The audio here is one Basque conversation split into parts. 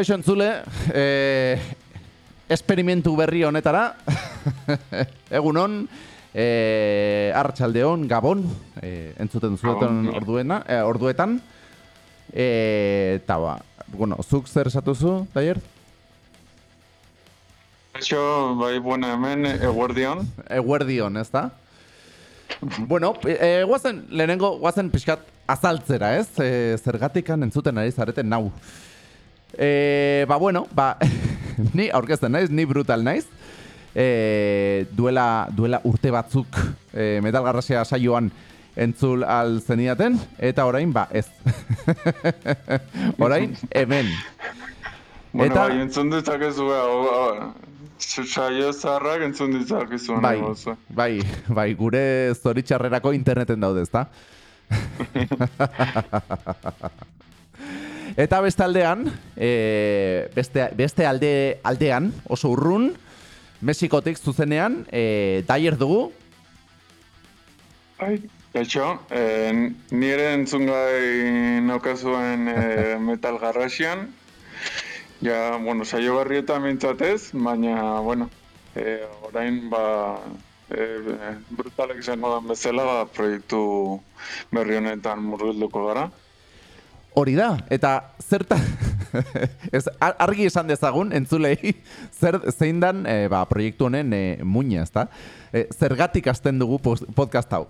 Kaixo entzule, e, esperimentu berri honetara, egunon, e, arratsaldeon gabon, e, entzuten zuetan orduena, e, orduetan, eta ba, bueno, zuk zer esatu zu, Daier? Kaixo, bai, buena hemen, eguerdion. Eguerdion, ez da? bueno, e, guazen, lehenengo, guazen pixkat azaltzera, ez? E, zergatikan entzuten ari zareten nau. E, ba, bueno, ba, ni aurkezten naiz, ni brutal naiz. E, duela, duela urte batzuk e, metalgarrasia saioan entzul al zenidaten, eta orain, ba, ez. orain, hemen. Bueno, eta, bai, entzun ditzakezu, saio zaharrak entzun ditzakezu. Bai, bai, bai, gure zoritxarrerako interneten daude, ezta? Eta beste aldean, e, beste, beste alde, aldean, oso urrun, Mexikotik zuzenean, e, daier dugu? Bai, gaitxo, e, nire entzungai naukazuen e, metal garrasian, ja, bueno, saio barri eta mintzatez, baina, bueno, e, orain, ba, e, brutalek izango da bezala, ba, proiektu berri honetan murgilduko gara. Hori da, eta zerta ez, argi esan dezagun, entzulei, zer, zein dan e, ba, proiektu honen e, muina, ezta? E, zergatik hasten dugu podcast hau?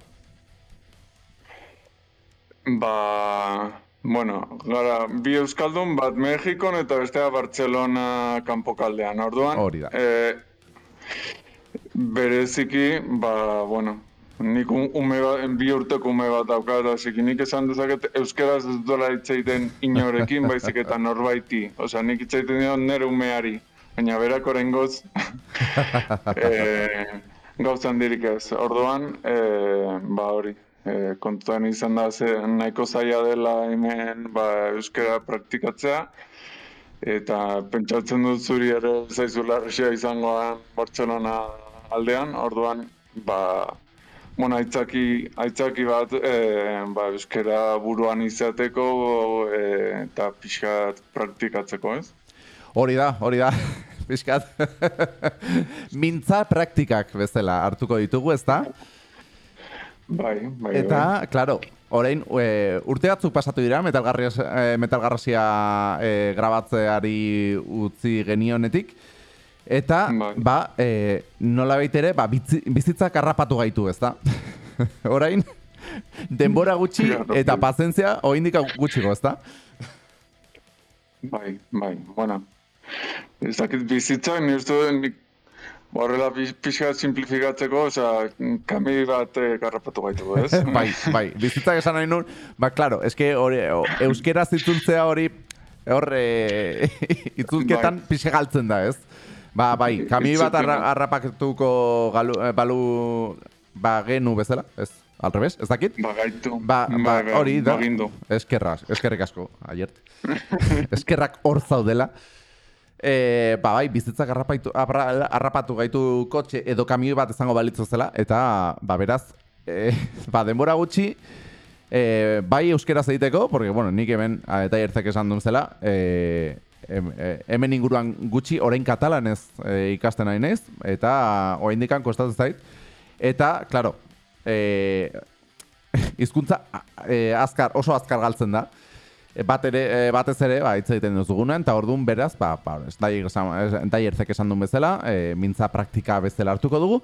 Ba, bueno, gara, bi euskaldun bat Mexikon eta bestea Barcelona kanpokaldean, orduan. Hori da. E, bereziki, ba, bueno, Nik ume bat, bi urteko ume bat dauka, eta zikin nik esan dezaket euskeraz ez dola itzeiten inorekin, baizik eta norbaiti. Osa, nik itzeiten dira nire umeari, baina berak orain goz, e, gauzan dirik ez. Orduan, e, ba hori, e, kontuan izan da ze nahiko zaila dela hemen ba, euskera praktikatzea, eta pentsatzen dut zuri ere zaizula izangoa Barcelona aldean, orduan, ba, bueno, aitzaki, aitzaki bat, e, ba, euskera buruan izateko e, eta pixkat praktikatzeko, ez? Hori da, hori da, pixkat. Mintza praktikak bezala hartuko ditugu, ez da? Bai, bai, Eta, bai. klaro, orain, e, urte batzuk pasatu dira, metalgarrazia e, grabatzeari utzi genionetik, Eta, bai. ba, e, nola baitere, ba, bizitzak harrapatu gaitu, ez da? Orain, denbora gutxi eta pazentzia oindika gutxiko, ez da? Bai, bai, bueno. Ez dakit bizitza, nirtu nik horrela pixka simplifikatzeko, oza, kami bat eh, garrapatu gaitu, ez? bai, bai, bizitzak esan nahi nun, ba, klaro, eske hori, euskera zitzultzea hori, hor, e, itzulketan bai. pixka galtzen da, ez? Ba, bai, kami bat harrapaktuko galu, eh, balu ba, genu bezala, ez? Al revés, ez dakit? Ba, gaitu. Ba, ba, hori da. Eskerrak, eskerrik asko, aiert. Eskerrak hor zaudela. E, ba, bai, bizitzak harrapatu, harrapatu gaitu kotxe edo kamioi bat izango balitzu zela, eta, ba, beraz, e, ba, denbora gutxi, e, bai euskeraz egiteko, porque, bueno, nik hemen, eta esan duen zela, e, E, hemen inguruan gutxi orain katalanez e, ikasten nahi nez, eta oraindikan kostatzen zait. Eta, claro, e, izkuntza e, azkar, oso azkar galtzen da. E, bat ere, e, batez ere, ba, hitz egiten duzugunen, eta orduan beraz, ba, ba, entaiertzek esan duen bezala, e, mintza praktika bezala hartuko dugu.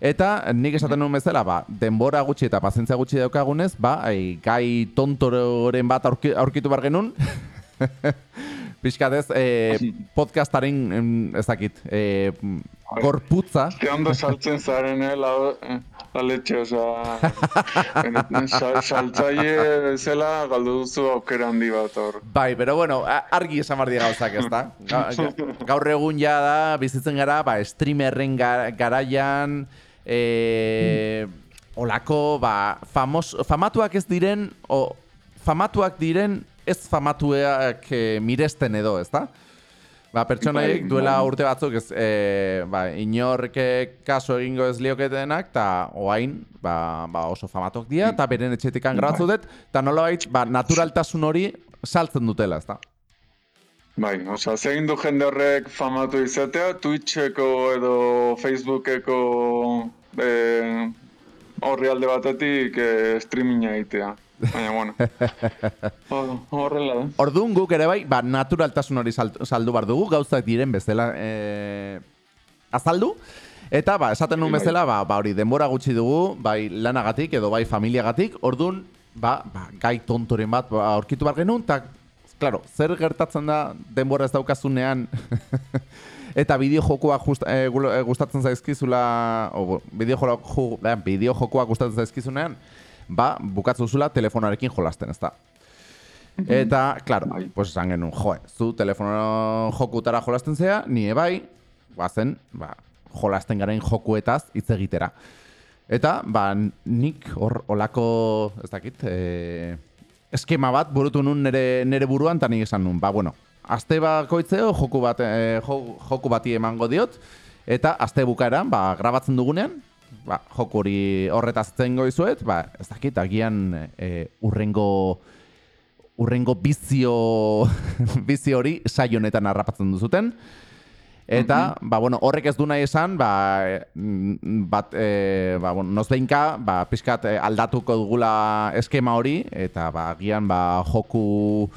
Eta nik esaten nuen bezala, ba, denbora gutxi eta pazientzia gutxi daukagunez, ba, e, gai tontoren bat aurkitu bar genuen, Piskat eh, podcastaren, ez dakit, eh, gorputza. Ze ondo saltzen zaren, eh, aletxe, oza, saltzaile zela galdu duzu aukera handi bat hor. Bai, pero bueno, argi esan bardi gauzak ez da. Gaur egun ja da, bizitzen gara, ba, streamerren garaian, e, olako, ba, famos, famatuak ez diren, o, famatuak diren ez famatuak e, miresten edo, ez da? Ba, pertsonaik bai, duela bai. urte batzuk ez, e, ba, inorke kaso egingo ez lioketenak, eta oain ba, ba oso famatuak dira, eta beren etxetikan bai. grabatzu dut, eta nola baitz, ba, naturaltasun hori saltzen dutela, ez da? Bai, oza, zegin du jende horrek famatu izatea, Twitcheko edo Facebookeko e, horri alde batetik e, streaminga egitea. Baina, bueno. Horrela da. Orduan guk ere bai, ba, naturaltasun hori saldu bar dugu, gauzak diren bezala e, azaldu. Eta, ba, esaten nuen bai. bezala, ba, ba, hori, denbora gutxi dugu, bai lanagatik edo bai familiagatik, orduan, ba, ba, gai tontoren bat, ba, aurkitu bar genuen, eta, klaro, zer gertatzen da denbora ez daukazunean, eta bideo jokoa just, e, gustatzen zaizkizula, o, bideo, bideo jokoa gustatzen zaizkizunean, ba, bukatzu zula telefonarekin jolasten, ezta? Mhm. Eta, klaro, bai. pues esan genuen, joe, zu telefono jokutara jolasten zea, nire bai, bazen, ba, jolasten garen jokuetaz hitz egitera. Eta, ba, nik hor olako, ez dakit, e, eskema bat burutu nun nere, nere buruan, eta nik esan nun, ba, bueno, azte bakoitzeo joku, bat, e, joku bati emango diot, eta azte bukaeran, ba, grabatzen dugunean, ba, joko hori horretaz zengo izuet, ba, ez dakit, agian e, urrengo urrengo bizio bizio hori saio honetan harrapatzen duzuten. Eta, mm ba, bueno, horrek ez du nahi esan, ba, mm, bat, e, ba, bueno, nozbeinka, ba, pixkat e, aldatuko dugula eskema hori, eta, ba, agian, ba, joku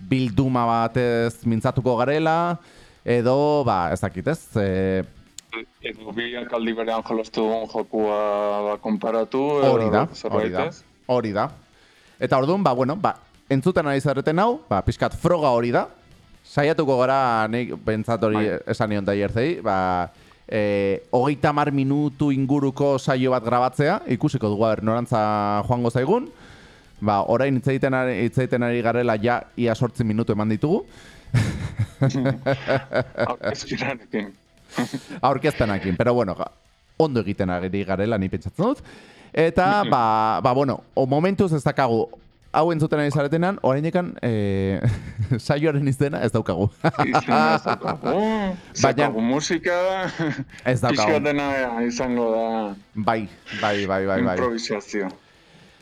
bilduma batez mintzatuko garela, edo, ba, ez dakit ez, e, edo biak aldi berean jolostu dugun jokua ba, konparatu. Hori da, hori da, hori da. Eta orduan, ba, bueno, ba, entzuten ari zareten hau, ba, pixkat froga hori da. Saiatuko gara, nik bentsat hori bai. esan nion da jertzei, ba, e, hogeita mar minutu inguruko saio bat grabatzea, ikusiko dugu haber norantza joango zaigun. Ba, orain itzaiten ari, itzaiten ari garela ja ia sortzi minutu eman ditugu. Aurkezpenakin, pero bueno, ondo egiten agiri garela ni pentsatzen dut. Eta, ba, ba, bueno, o momentuz ez dakagu, hau entzuten ari zaretenan, orainekan, eh, saioaren izena ez daukagu. Izena ez daukagu. Baina, musika, ez daukagu. dena izango da. Bai, bai, bai, bai. bai. Improvisazio.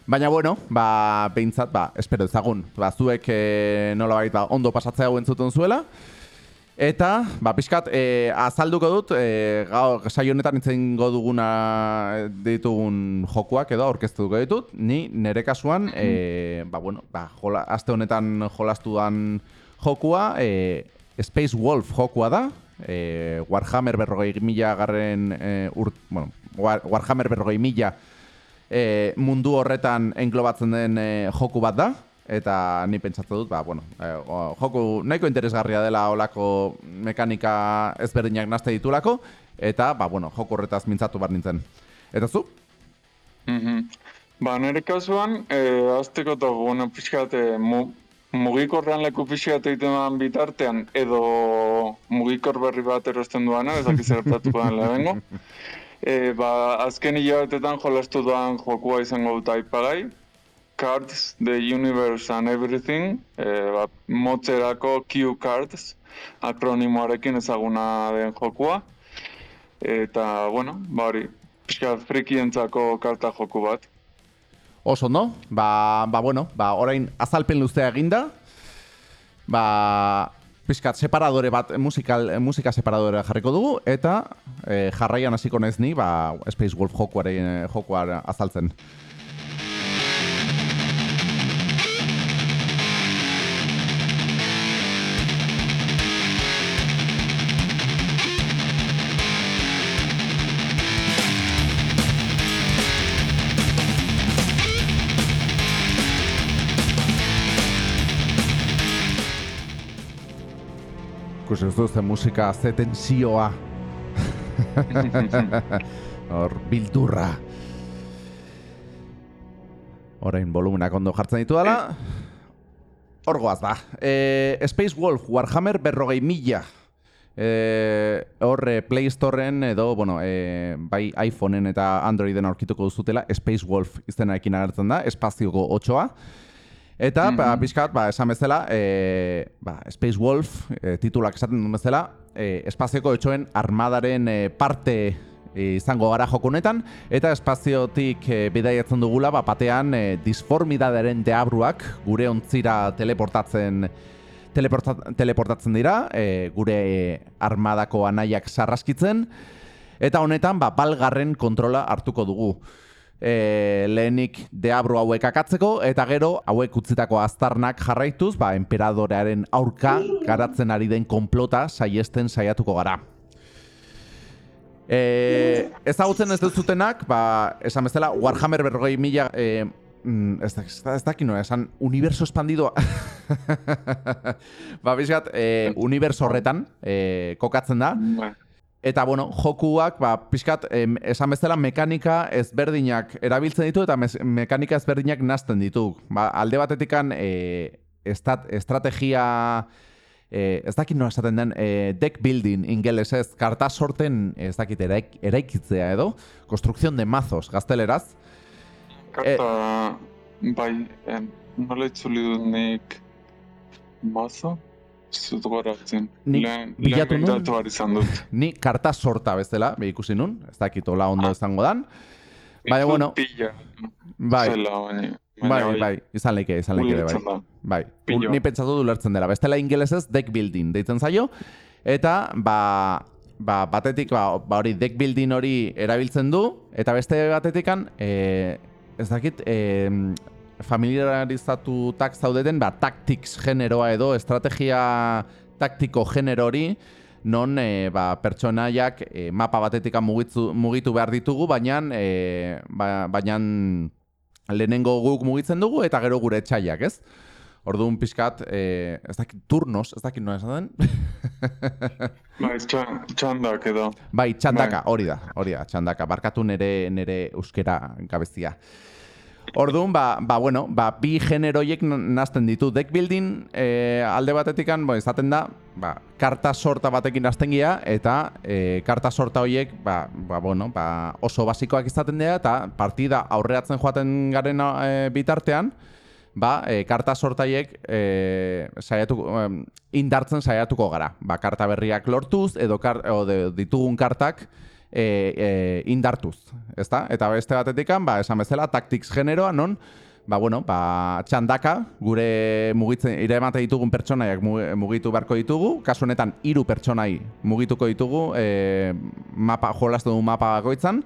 Baina bueno, ba, behintzat, ba, espero ezagun, ba, zuek e, nola baita ondo pasatzea hau entzuten zuela. Eta, ba, pixkat, e, azalduko dut, e, gaur, saio honetan itzen duguna ditugun jokuak edo aurkeztuko ditut, ni nere kasuan, e, ba, bueno, ba, jola, azte honetan jolastu dan jokua, e, Space Wolf jokua da, e, Warhammer berrogei mila garren, e, urt, bueno, Warhammer berrogei mila e, mundu horretan englobatzen den e, joku bat da, eta ni pentsatu dut, ba, bueno, eh, joku nahiko interesgarria dela olako mekanika ezberdinak nazte ditulako, eta, ba, bueno, joku horretaz mintzatu bar nintzen. Eta zu? Mm -hmm. Ba, nire kasuan, eh, azteko eta, bueno, pixkate, mu, mugikorrean leku pixkate egiten bitartean, edo mugikor berri bat erosten duana, ezak izertatuko den lehenengo. E, ba, azken hilabetetan jolastu duan jokua izango dut aipagai, Cards, The Universe and Everything, e, ba, motzerako Q Cards, akronimoarekin ezaguna den jokua. Eta, bueno, ba hori, pixka frikientzako karta joku bat. Oso, no? Ba, ba bueno, ba, orain azalpen luztea eginda. Ba, pixkat separadore bat, musikal, musika separadore jarriko dugu, eta e, jarraian hasiko naiz ni, ba, Space Wolf jokuaren, jokuaren azaltzen. Ez duzte musika zeten zioa. Hor, bildurra. orain volumenak ondo jartzen ditu dela. Hor goaz da. E, Space Wolf, Warhammer berrogei mila. E, hor e, Play Storeen edo, bueno, e, bai iPhoneen eta Androiden aurkituko duzutela, Space Wolf izenarekin agertzen da, espazioko 8a. Eta, mm -hmm. pixkat, ba, esan bezala, e, ba, Space Wolf, e, titulak esaten duen bezala, e, espazioko etxoen armadaren e, parte izango gara jokunetan, eta espaziotik e, bidaiatzen dugula, ba, batean e, disformidaderen deabruak gure ontzira teleportatzen teleportatzen dira, e, gure armadako anaiak sarraskitzen, eta honetan, ba, balgarren kontrola hartuko dugu. E, lehenik deabru hauek akatzeko, eta gero hauek utzitako aztarnak jarraituz, ba, emperadorearen aurka garatzen ari den konplota saiesten saiatuko gara. E, ezagutzen ez duzutenak, ba, esan bezala, Warhammer berrogei mila, e, ez, ez, da, ez esan universo espandidoa. ba, bizkat, e, universo horretan e, kokatzen da. Eta, bueno, jokuak, ba, pixkat, em, esan bezala, mekanika ezberdinak erabiltzen ditu eta mekanika ezberdinak nazten ditu. Ba, alde batetikan, e, estat, estrategia eh, ez dakit nola esaten den, eh, deck building ingeles ez, karta sorten, ez dakit, eraik, eraikitzea edo, konstrukzion de mazos, gazteleraz. Karta, eh, bai, eh, nola itzuli dut nik mazo? Zut goratzen. Ni, bilatu nun? Ni karta sorta bezala, be ikusi nun, ez dakit ola ondo ah. izango dan. Baina, bueno... Pilla. Bai. Zela. Bai, bai, bai, izan leike, izan leike, bai. Bai, ni pentsatu du lertzen dela. Bestela ingelesez, deck building, deitzen zaio. Eta, ba, ba, batetik, ba, ba, hori, deck building hori erabiltzen du. Eta beste batetikan, e, ez dakit, e, familiarizatutak zaudeten, ba, tactics generoa edo, estrategia taktiko genero hori, non e, ba, pertsonaiak e, mapa batetik mugitu, mugitu behar ditugu, baina, e, ba, baina lehenengo guk mugitzen dugu eta gero gure etxaiak, ez? Orduan pixkat, eh, ez dakit, turnos, ez dakit nola esan bai, txandak edo. Bai, txandaka, bai. hori da, hori da, txandaka, barkatu nere, nere euskera gabezia. Orduan, ba, ba, bueno, ba, bi generoiek nazten ditu. Deck building e, alde batetikan, bo, izaten da, ba, karta sorta batekin nazten gira, eta e, karta sorta horiek ba, ba, bueno, ba, oso basikoak izaten dira, eta partida aurreatzen joaten garen e, bitartean, ba, e, karta sortaiek e, saiatu, e, indartzen saiatuko gara. Ba, karta berriak lortuz, edo, kar, edo ditugun kartak, e, e, indartuz, ezta? Eta beste batetik ba, esan bezala, tactics generoa, non, ba, bueno, ba, txandaka, gure mugitzen, ire emate ditugun pertsonaiak mugitu beharko ditugu, kasu honetan, hiru pertsonai mugituko ditugu, e, mapa, jolaztu du mapa bakoitzan,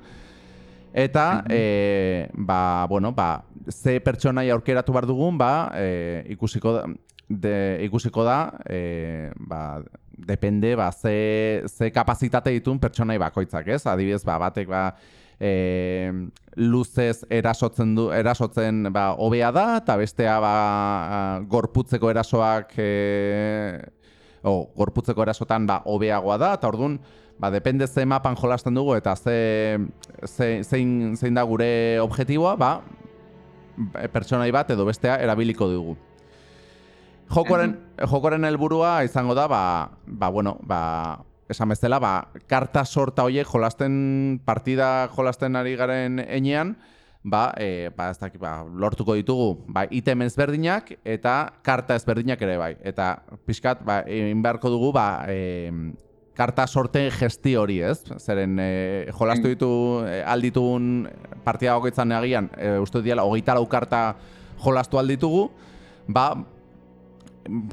eta, e, ba, bueno, ba, ze pertsonai aurkeratu behar dugun, ba, e, ikusiko da, de, ikusiko da, e, ba, depende ba, ze, ze kapazitate ditun pertsonai bakoitzak, ez? Adibidez, ba, batek ba, e, luzez erasotzen du erasotzen ba hobea da eta bestea ba gorputzeko erasoak e, o gorputzeko erasotan ba hobeagoa da eta ordun ba depende ze mapan jolasten dugu eta ze, ze zein, zein da gure objektiboa ba pertsonai bat edo bestea erabiliko dugu Jokoren, jokoren helburua izango da, ba, ba, bueno, ba, esan bezala, ba, karta sorta horiek jolasten, partida jolasten ari garen enean, ba, e, ba, ez dakit, ba, lortuko ditugu, ba, item ezberdinak eta karta ezberdinak ere bai. Eta pixkat, ba, egin beharko dugu, ba, e, karta sorte gesti hori, ez? Zeren, e, jolastu mm. ditu, e, alditun partida gokitzan egian, e, uste diala, hogeita lau karta jolastu alditugu, ba,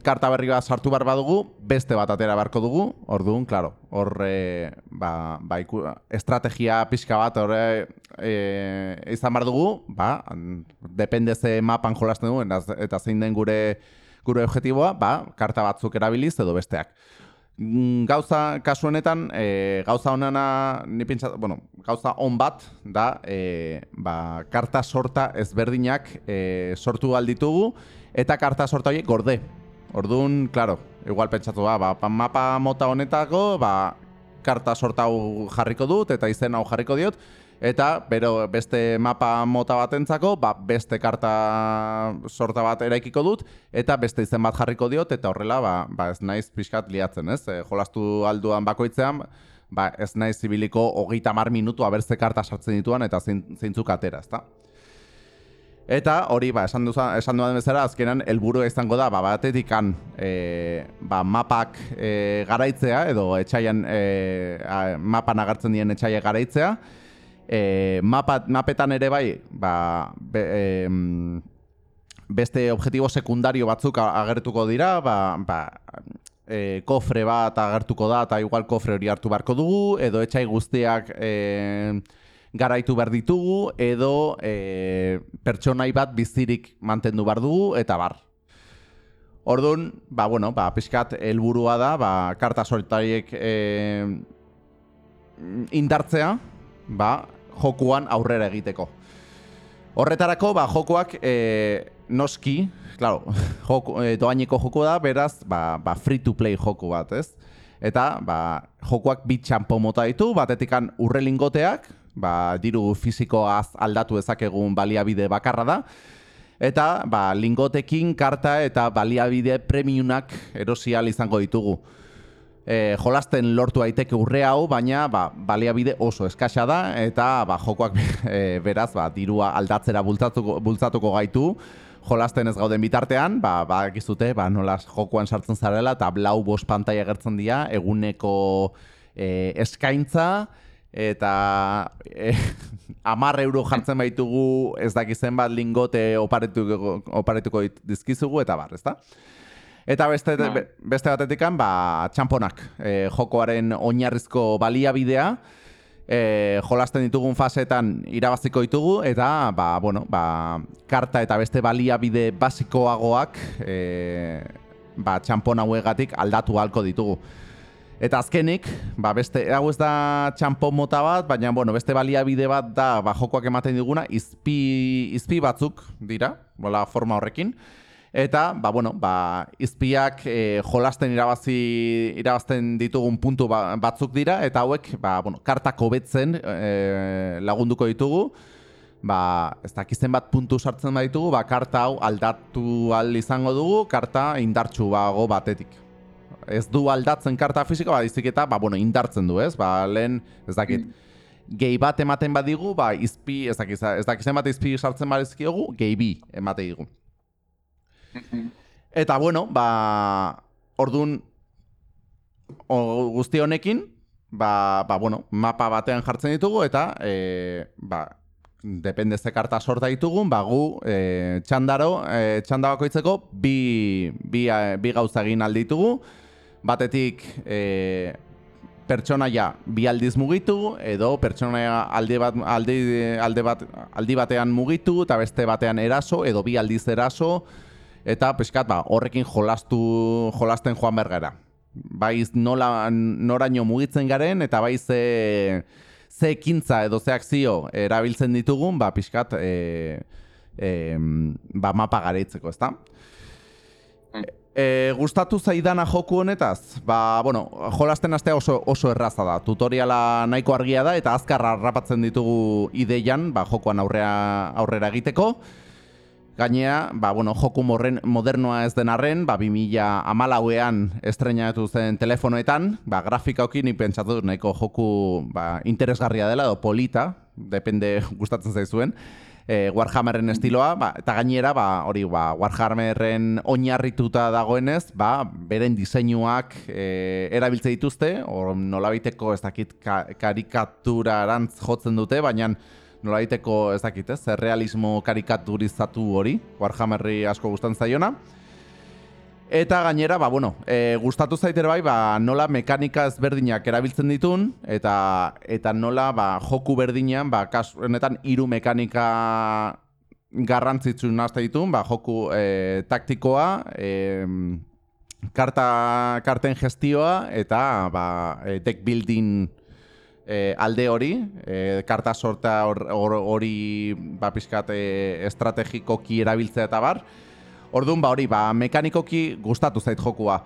karta berri bat sartu behar badugu, beste bat atera beharko dugu, orduan, klaro, hor, e, ba, ba, estrategia pixka bat, hor, e, izan behar dugu, ba, depende ze mapan jolasten dugu, eta zein den gure gure objetiboa, ba, karta batzuk erabiliz edo besteak. Mm, gauza, kasu honetan, e, gauza ni pintzat, bueno, gauza on bat, da, e, ba, karta sorta ezberdinak e, sortu alditugu, eta karta sorta horiek gorde. Orduan, claro, igual pentsatu ba, ba, mapa mota honetako, ba, karta sorta hau jarriko dut eta izen hau jarriko diot Eta, bero, beste mapa mota batentzako, ba, beste karta sorta bat eraikiko dut, eta beste izen bat jarriko diot, eta horrela, ba, ba ez naiz pixkat liatzen, ez? E, jolastu alduan bakoitzean, ba, ez naiz zibiliko hogeita mar minutu abertze karta sartzen dituan, eta zeintzuk atera, ezta? Eta hori, ba, esan, duza, esan duan bezala, azkenan, helburu izango da, ba, batetik kan, e, ba, mapak e, garaitzea, edo etxaian, e, mapan agertzen dien etxaia garaitzea, e, mapat, mapetan ere bai, ba, be, e, beste objektibo sekundario batzuk agertuko dira, ba, ba, e, kofre bat agertuko da, eta igual kofre hori hartu beharko dugu, edo etxai guztiak e, garaitu behar ditugu, edo e, pertsonai bat bizirik mantendu behar dugu, eta bar. Orduan, ba, bueno, ba, pixkat, helburua da, ba, karta soltariek e, indartzea, ba, jokuan aurrera egiteko. Horretarako, ba, jokoak e, noski, claro, joku, e, doaineko joku da, beraz, ba, ba, free to play joku bat, ez? Eta, ba, jokuak bit txampo mota ditu, batetikan urrelingoteak, ba, diru fizikoaz aldatu ezakegun baliabide bakarra da, eta, ba, lingotekin karta eta baliabide premiunak erosial izango ditugu. E, jolasten lortu daiteke urre hau, baina ba, baliabide oso eskaxa da, eta ba, jokoak e, beraz ba, dirua aldatzera bultzatuko, bultzatuko gaitu, jolasten ez gauden bitartean, ba, ba, gizute, ba, nola jokoan sartzen zarela, eta blau bos pantai agertzen dira, eguneko e, eskaintza, eta e, amar euro jartzen baitugu ez dakizen bat lingote oparetuko, oparetuko dizkizugu, eta bar, ezta? Eta beste, bai. beste batetikan, ba, txamponak, e, jokoaren oinarrizko baliabidea, e, jolasten ditugun fasetan irabaziko ditugu, eta, ba, bueno, ba, karta eta beste baliabide basikoagoak, e, ba, txampon hauegatik aldatu halko ditugu. Eta azkenik, ba, beste, hau ez da txampon mota bat, baina, bueno, beste baliabide bat da, ba, jokoak ematen diguna, izpi, izpi batzuk dira, bola, forma horrekin, Eta, ba, bueno, ba, izpiak e, jolasten irabazi, irabazten ditugun puntu ba, batzuk dira, eta hauek, ba, bueno, kartako betzen e, lagunduko ditugu, ba, ez dakizten bat puntu sartzen baditugu, ba, karta hau aldatu al izango dugu, karta indartsu bago batetik. Ez du aldatzen karta fisiko, ba, eta, ba, bueno, indartzen du, ez? Ba, lehen, ez dakit, mm. gehi bat ematen badigu, ba, izpi, ez dakizten bat izpi sartzen badizkiogu, gehi bi ematen digu. Eta bueno, ba, ordun guzti honekin, ba, ba, bueno, mapa batean jartzen ditugu eta e, ba, depende ze karta sorta ditugun, ba, gu e, txandaro, e, txanda bakoitzeko bi, bi, bi gauza egin alditugu, batetik e, pertsonaia bi aldiz mugitu edo pertsonaia alde bat alde, alde bat aldi batean mugitu eta beste batean eraso edo bi aldiz eraso eta peskat ba, horrekin jolastu jolasten joan bergara. Baiz nola noraino mugitzen garen eta bai ze ze ekintza edo ze akzio erabiltzen ditugun, ba pixkat e, e, ba, mapa garaitzeko, ezta? E, gustatu zaidana joku honetaz? Ba, bueno, jolasten astea oso, oso erraza da. Tutoriala nahiko argia da eta azkarra rapatzen ditugu ideian, ba, jokoan aurrea, aurrera egiteko. Gainea, ba, bueno, joku morren, modernoa ez den arren, ba, 2000 amalauean estrenatu zen telefonoetan, ba, grafikaoki ni pentsatu nahiko joku ba, interesgarria dela, edo polita, depende gustatzen zaizuen, e, Warhammerren estiloa, ba, eta gainera, ba, hori, ba, Warhammerren oinarrituta dagoenez, ba, beren diseinuak e, erabiltze dituzte, or, nolabiteko ez dakit ka, karikatura arantz jotzen dute, baina nola diteko ez dakit, ez, realismo karikaturizatu hori, Warhammerri asko gustan zaiona. Eta gainera, ba, bueno, e, gustatu zaiter bai, ba, nola mekanika ezberdinak erabiltzen ditun, eta eta nola ba, joku berdinean, ba, kas, honetan hiru mekanika garrantzitsu nazte ditun, ba, joku e, taktikoa, e, karta, karten gestioa, eta ba, e, deck building e, alde hori, e, karta sorta hori ba, pizkat, e, estrategikoki erabiltzea eta bar. Orduan, ba, hori, ba, mekanikoki gustatu zait jokua.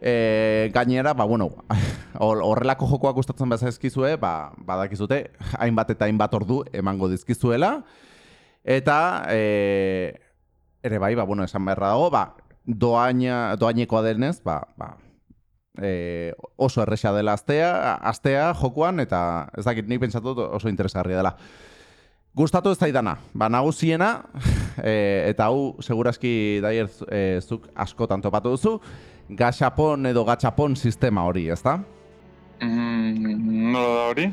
E, gainera, ba, bueno, horrelako jokoak gustatzen behar zaizkizue, ba, badakizute, hainbat eta hainbat ordu emango dizkizuela. Eta, e, ere bai, ba, bueno, esan beharra dago, ba, doaina, doainekoa denez, ba, ba, e, oso erresa dela astea, astea jokoan, eta ez dakit, nik pentsatu oso interesgarria dela. Gustatu ez zaidana, ba, nagusiena, e, eta hau, segurazki daier e, zuk askotan topatu duzu, gachapon edo gachapon sistema hori, ezta? Mm, nola da hori?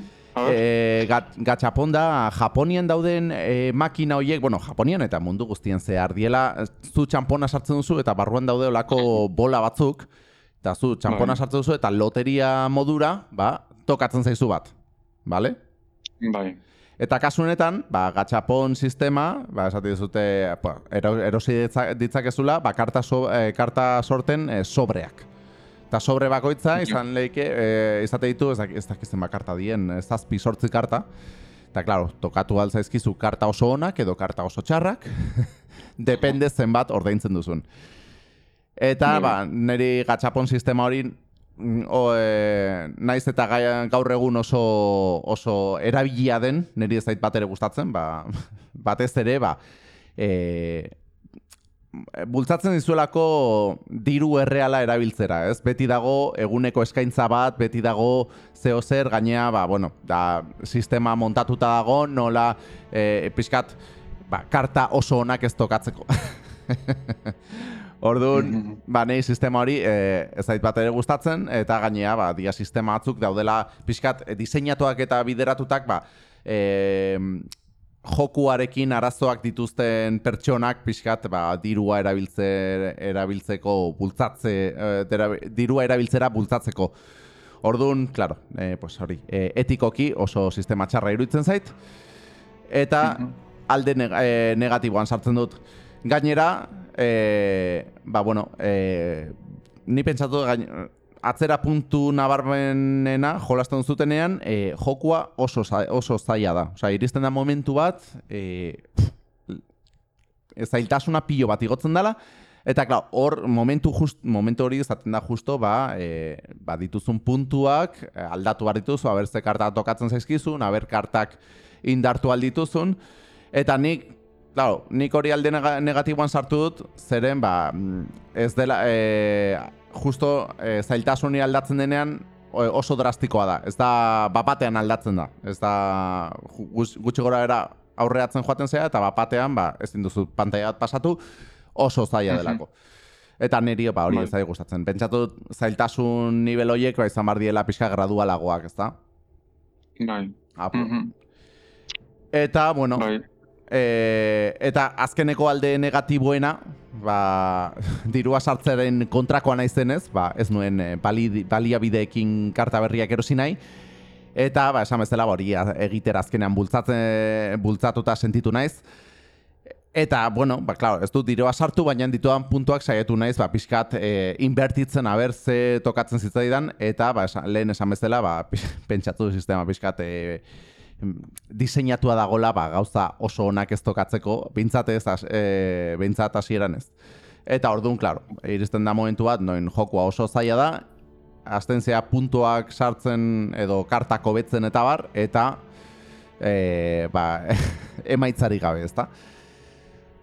E, gatxapon da, Japonien dauden e, makina horiek, bueno, Japonien eta mundu guztien zehar diela, zu txampona sartzen duzu eta barruan daude olako bola batzuk, eta zu txampona bai. sartzen duzu eta loteria modura, ba, tokatzen zaizu bat, bale? Bai. Eta kasu honetan, ba, gatxapon sistema, ba, esate dizute, ba, erosi ditzakezula, ba, karta, so, e, karta sorten e, sobreak. Eta sobre bakoitza, izan lehike, e, izate ditu, ez, ez dakizten bakarta dien, ez azpi sortzi karta. Eta, klaro, tokatu alzaizkizu karta oso onak edo karta oso txarrak. Depende zenbat ordaintzen duzun. Eta, ba, niri gatxapon sistema hori, o, e, naiz eta gaur egun oso, oso erabilia den, niri ez zait bat ere gustatzen, ba, batez ere, ba, e, bultzatzen dizuelako diru erreala erabiltzera, ez? Beti dago eguneko eskaintza bat, beti dago zeo zer, gainea, ba, bueno, da, sistema montatuta dago, nola, e, pixkat, ba, karta oso onak ez tokatzeko. Orduan, mm-hmm. ba, nahi sistema hori e, ez zait bat ere gustatzen, eta gainea, ba, dia sistema batzuk daudela pixkat, e, diseinatuak eta bideratutak, ba, e, jokuarekin arazoak dituzten pertsonak pixkat ba, dirua erabiltze, erabiltzeko bultzatze, e, dirua erabiltzera bultzatzeko. Orduan, claro, e, pues hori, e, etikoki oso sistema txarra iruditzen zait, eta mhm. alde negatiboan sartzen dut. Gainera, e, ba, bueno, e, ni pentsatu gain, atzera puntu nabarmenena jolasten zutenean, e, jokua oso, oso zaila da. Osa, iristen da momentu bat, e, zailtasuna pilo bat igotzen dela, eta klar, hor momentu, just, momentu hori izaten da justo, ba, e, ba dituzun puntuak, aldatu behar dituzu, haber ze kartak tokatzen zaizkizun, haber kartak indartu aldituzun, eta nik, Claro, nik hori alde negatiboan sartu dut, zeren, ba, mm, ez dela, e, justo e, zailtasuni aldatzen denean oso drastikoa da. Ez da bapatean aldatzen da. Ez da gutxi gora era aurreatzen joaten zea eta bapatean ba, ez dinduzu pantaia bat pasatu oso zaila delako. Eta niri ba, hori bai. ez da gustatzen. Pentsatu zailtasun nivel horiek ba, izan bardiela pixka gradualagoak, ez da? Bai. Eta, bueno, bai. E, eta azkeneko alde negatiboena, ba, dirua sartzeren kontrakoa naizenez, ba, ez nuen e, bali, baliabideekin karta berriak erosi nahi, eta, ba, esan bezala, hori egiter azkenean bultzatzen, bultzatuta sentitu naiz, Eta, bueno, ba, klaro, ez du diroa sartu, baina dituan puntuak saietu naiz, ba, pixkat, e, inbertitzen aber ze tokatzen zitzaidan, eta, ba, esan, lehen esan bezala, ba, pentsatu sistema pixkat, e, diseinatua dagola ba, gauza oso onak ez tokatzeko, bintzat ez, e, bintzat hasieran ez. Eta orduan, klaro, iristen da momentu bat, noin jokua oso zaila da, azten zea puntuak sartzen edo kartako betzen eta bar, eta e, ba, emaitzari gabe, ezta?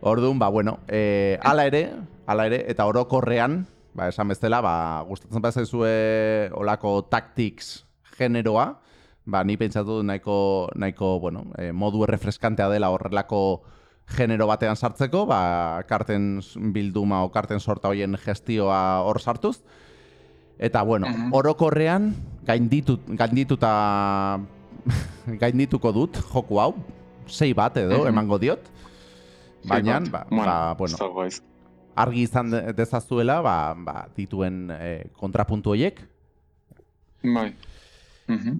Orduan, ba, bueno, e, ala ere, ala ere, eta orokorrean, ba, esan bezala, ba, gustatzen bat zaizue olako tactics generoa, ba, ni pentsatu nahiko, nahiko bueno, e, modu errefreskantea dela horrelako genero batean sartzeko, ba, karten bilduma o karten sorta hoien gestioa hor sartuz. Eta, bueno, orokorrean gainditut, gaindituta gaindituko dut joku hau, sei bat edo, emango diot. Baina, ba, ba, bueno, argi izan dezazuela, ba, ba, dituen e, kontrapuntu horiek. Bai.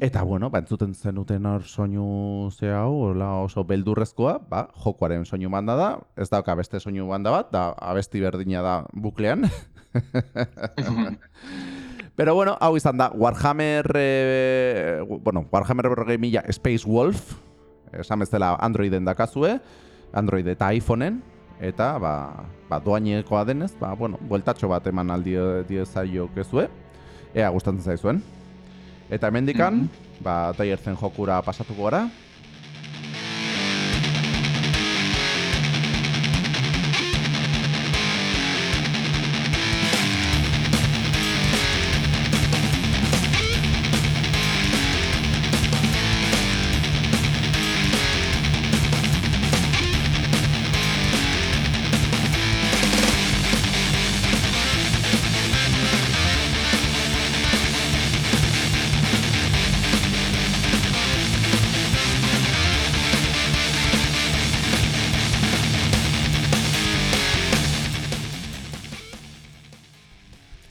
Eta, bueno, ba, entzuten zenuten hor soinu ze hau, oso beldurrezkoa, ba, jokoaren soinu banda da, ez dauka beste soinu banda bat, da abesti berdina da buklean. Pero bueno, hau izan da, Warhammer, eh, bueno, Warhammer berrogei mila Space Wolf, esan bezala Androiden dakazue, Android eta iPhoneen, eta, ba, ba doainekoa denez, ba, bueno, bueltatxo bat eman aldi diezaio kezue, ea gustatzen zaizuen. Eta hemendikan, mm -hmm. ba, taiertzen jokura pasatuko gara.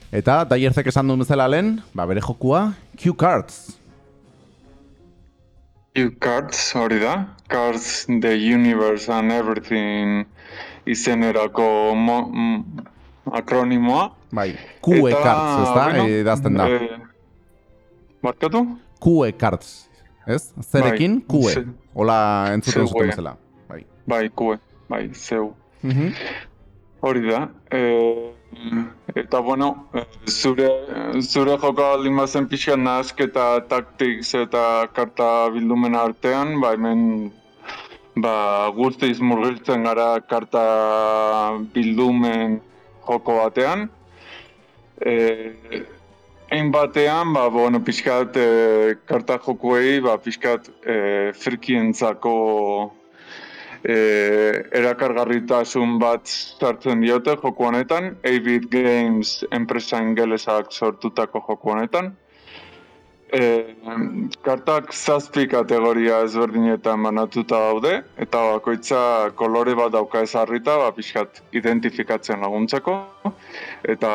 Eta, daierzek esan duen bezala lehen, ba, bere jokua, Q Cards. Q Cards, hori da. Cards, the universe and everything izenerako mo, akronimoa. Bai, Q Eta, Cards, ez da, bueno, edazten da. E, markatu? Q Cards, ez? Zerekin, bai, Q Hola, entzuten zuten bezala. Bai, bai Q bai, zeu. Uh Hori da. Eh, Eta bueno, zure, zure joko aldin bazen pixkan nask eta taktiks eta karta bildumen artean, ba hemen ba, guztiz murgiltzen gara karta bildumen joko batean. E, Ein batean, ba, bueno, pixkat e, karta jokuei, ba, pixkat e, frikientzako e, erakargarritasun bat sartzen diote joku honetan, Avid Games enpresa ingelesak sortutako joku honetan. E, kartak zazpi kategoria ezberdinetan banatuta daude, eta bakoitza kolore bat dauka ezarrita, ba, pixkat identifikatzen laguntzeko. Eta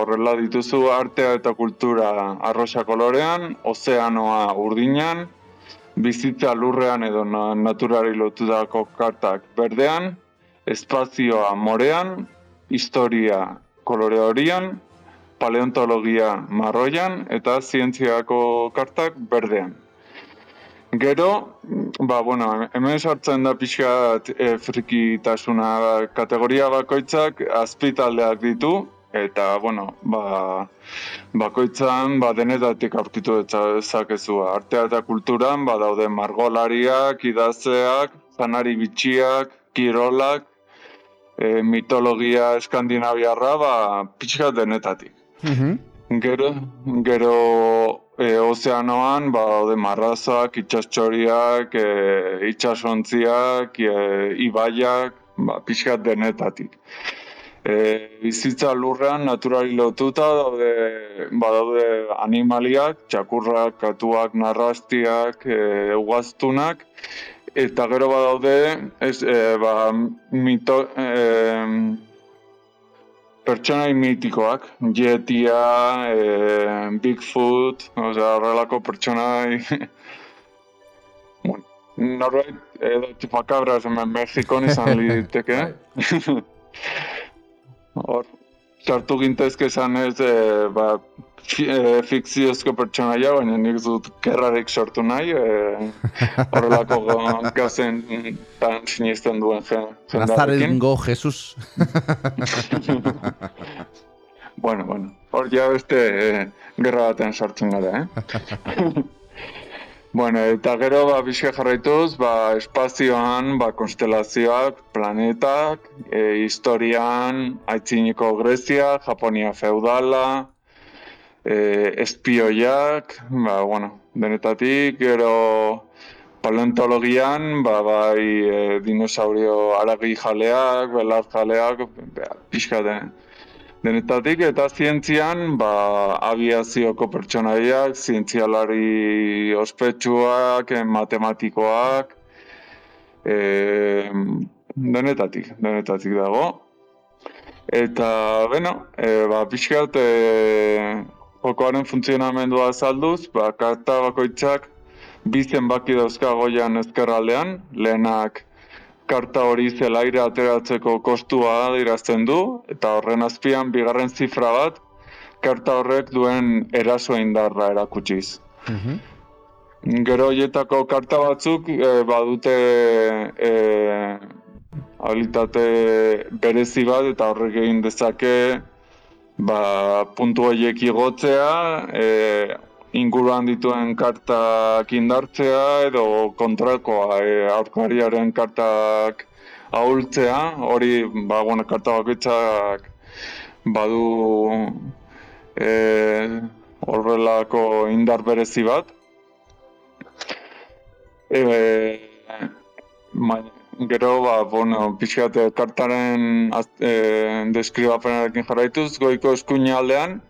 horrela dituzu artea eta kultura arroxa kolorean, ozeanoa urdinan, bizitza lurrean edo naturari lotutako kartak berdean, espazioa morean, historia kolore horian, paleontologia marroian eta zientziako kartak berdean. Gero, ba, bueno, hemen sartzen da pixkat e, frikitasuna kategoria bakoitzak azpitaldeak ditu, eta bueno, ba, bakoitzan ba, denetatik aurkitu dezakezu. Artea eta kulturan ba, daude margolariak, idazteak, zanari bitxiak, kirolak, e, mitologia eskandinaviarra, ba, pixka denetatik. Mm Gero, gero e, ozeanoan, ba, daude marrazak, itxastxoriak, e, itxasontziak, e, ibaiak, ba, pixka denetatik e, bizitza lurrean naturali lotuta daude badaude animaliak, txakurrak, katuak, narrastiak, e, ugaztunak eta gero badaude ez e, ba, mito, e, pertsonai mitikoak, jetia, e, Bigfoot, osea, horrelako pertsonai bueno, norbait edo txupakabra hemen Mexikon izan liteke. Hor, sartu gintezke esan ez, e, ba, e, fikziozko pertsonaia, baina nik dut kerrarek sortu nahi, e, horrelako gazen tan sinisten duen jendarekin. Nazaren go, Jesus. bueno, bueno, hor ja beste e, gerra batean sortzen gara, eh? Bueno, eta gero ba bizke jarraituz, ba espazioan, ba konstelazioak, planetak, e, historian, aitziniko Grezia, Japonia feudala, e, espioiak, ba bueno, denetatik gero paleontologian, ba bai e, dinosaurio aragi jaleak, belar jaleak, ba, pixka den denetatik eta zientzian ba, aviazioko pertsonaiak, zientzialari ospetsuak, eh, matematikoak, e, denetatik, denetatik dago. Eta, beno, e, ba, pixkat, e, jokoaren funtzionamendua azalduz, ba, karta bakoitzak bizen baki dauzka goian ezkerraldean, lehenak karta hori zelaire ateratzeko kostua irazten du, eta horren azpian bigarren zifra bat, karta horrek duen eraso indarra erakutsiz. Mm Gero horietako karta batzuk e, badute e, habilitate berezi bat eta horrek egin dezake ba, puntu horiek igotzea, e, inguruan dituen kartak indartzea edo kontrakoa e, aurkariaren kartak ahultzea, hori ba, bueno, karta bakoitzak badu e, horrelako indar berezi bat. E, gero, ba, bueno, pixkate kartaren e, deskribapenarekin jarraituz, goiko eskuina aldean,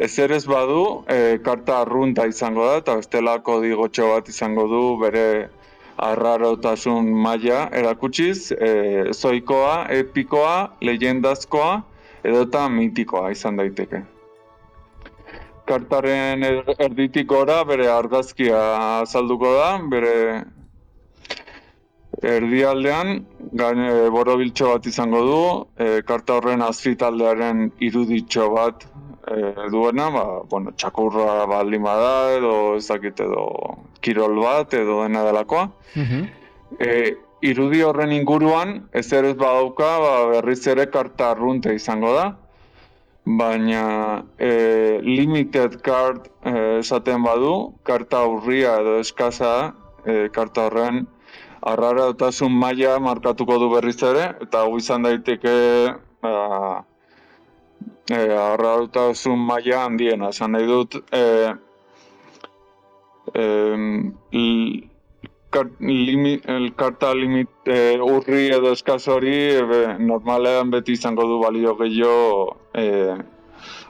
Ez ez badu, e, karta arrunta izango da, eta bestelako digotxo bat izango du bere arrarotasun maila erakutsiz, e, zoikoa, epikoa, leyendazkoa, edota mitikoa izan daiteke. Kartaren er-, erditik gora bere argazkia azalduko da, bere erdialdean gaine borobiltxo bat izango du, e, karta horren azfitaldearen iruditxo bat e, duena, ba, bueno, txakurra baldin bada edo ez dakit edo kirol bat edo dena delakoa. Mm irudi horren inguruan, ez ere ez badauka, ba, berriz ere karta arrunte izango da. Baina e, limited card e, esaten badu, karta urria edo eskaza e, karta horren arrara dutasun maila markatuko du berriz ere, eta hau izan daiteke ba, e, arrautasun maila handiena. Esan nahi dut, e, e, el karta limit e, urri edo eskaz hori e, normalean beti izango du balio gehiago e,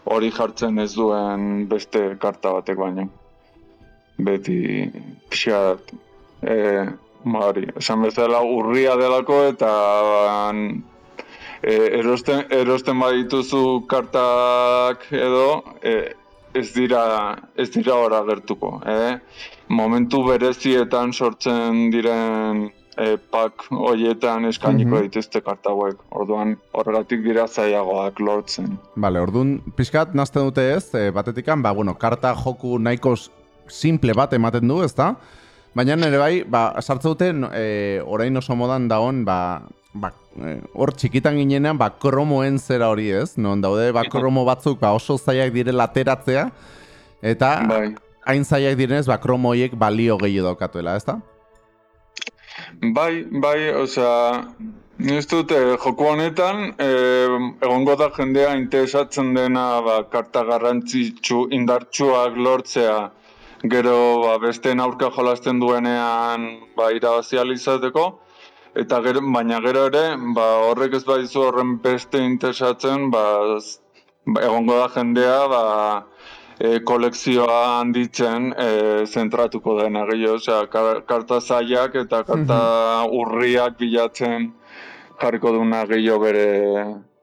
hori jartzen ez duen beste karta batek baino. Beti pixat e, Mari, esan bezala urria delako eta e, erosten, erosten badituzu kartak edo e, ez dira ez dira ora gertuko, eh? Momentu berezietan sortzen diren e, pak hoietan eskainiko mm dituzte karta hauek. Orduan horregatik dira zailagoak lortzen. Vale, orduan pixkat nazten dute ez, e, batetikan, ba, bueno, karta joku nahiko simple bat ematen du, ezta? Baina nire bai, ba, sartzen dute, e, orain oso modan daon, ba, ba, eh, hor txikitan ginenean ba, kromoen zera hori ez, non daude ba, kromo batzuk ba, oso zaiak dire lateratzea, eta bai. hain zaiak direnez ba, kromoiek balio gehiago daukatuela, ez da? Bai, bai, osea, ez dute, joku honetan, e, egongo da jendea interesatzen dena ba, karta garrantzitsu indartsuak lortzea, gero ba, beste aurka jolasten duenean ba, irabazializateko, eta gero, baina gero ere, ba, horrek ez baizu horren beste interesatzen, ba, ba, egongo da jendea, ba, e, kolekzioa handitzen e, zentratuko dena gehiago, osea, karta zaiak eta karta urriak bilatzen jarriko duna gehiago bere